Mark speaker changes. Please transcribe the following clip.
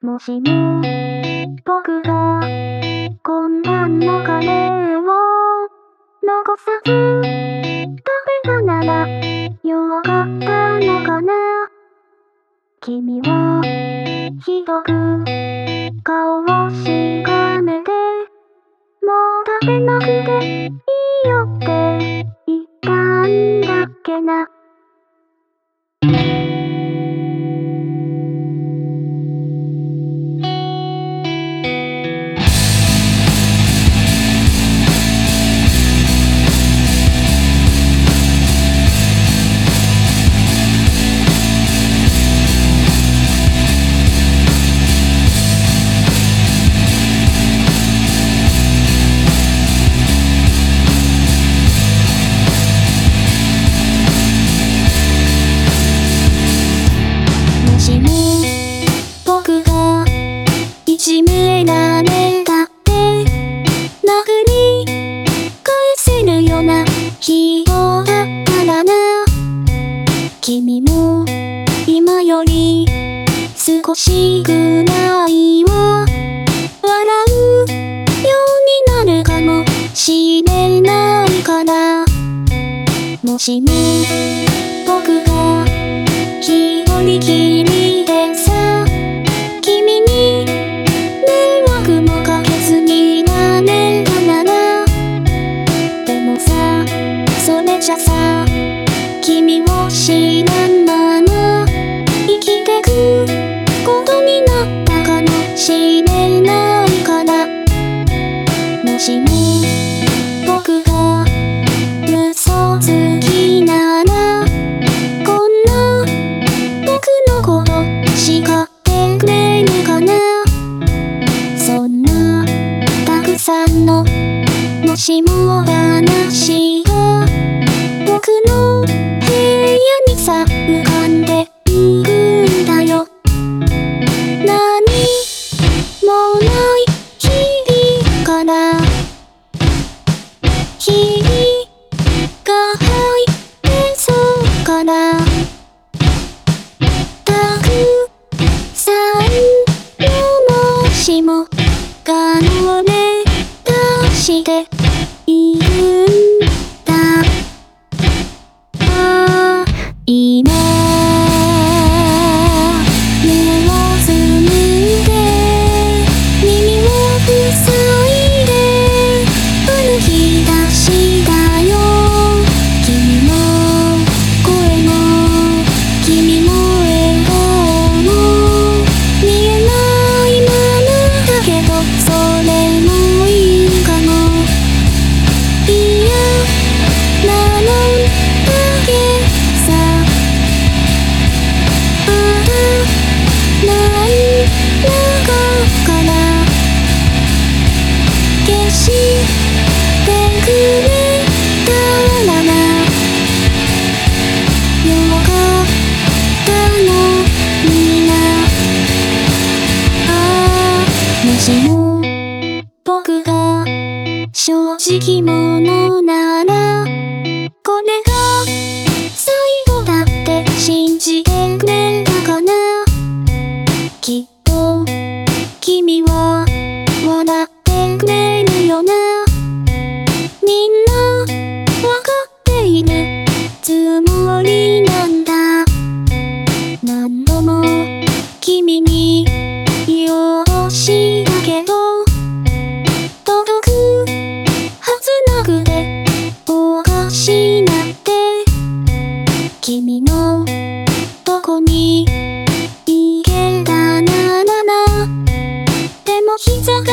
Speaker 1: もしも、僕が、今晩のカレーを、残さず、食べたなら、よかったのかな。君は、ひどく、顔をしかめて、もう食べなくて、少しぐらいは笑うようになるかもしれないからもしも僕が一人きりでさ君に迷惑もかけずになれたなら。でもさそれじゃさ君を知らい消してくれたらなよかったのにな。ああもしも僕が正直者な行走。